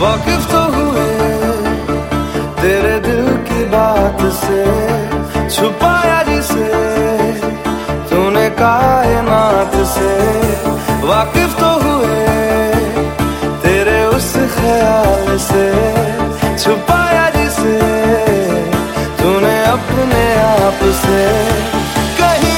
वाकिफ तो हुए, तेरे दिल की बात से छुपाया जिसे, तूने कायनात से वाकिफ तो हुए, तेरे उस ख्याल से छुपाया जिसे, तूने अपने आप से कहीं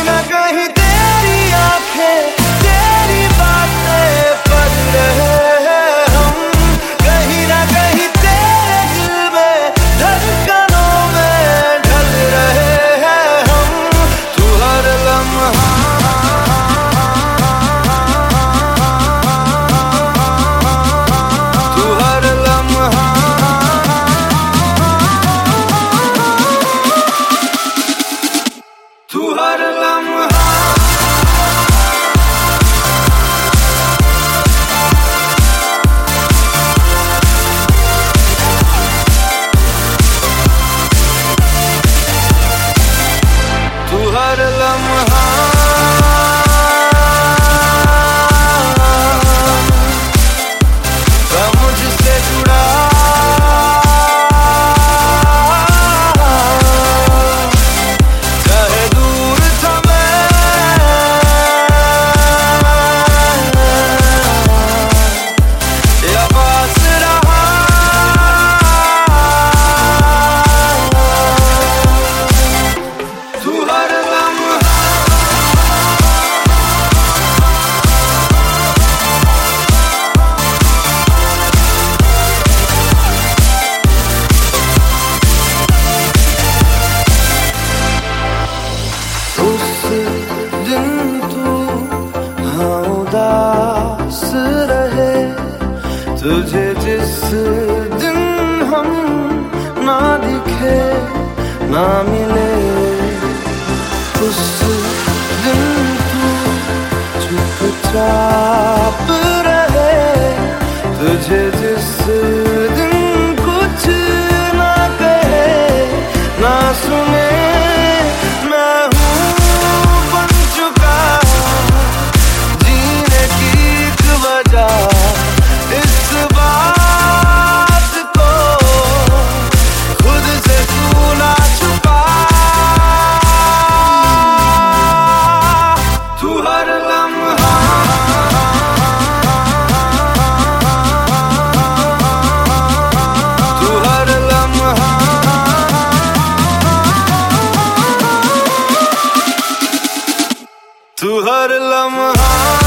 तुझे जिस दिन हम ना दिखे, ना मिले, उस दिन तू चुपचाप रहे। तुझे जिस तू हर लम्हा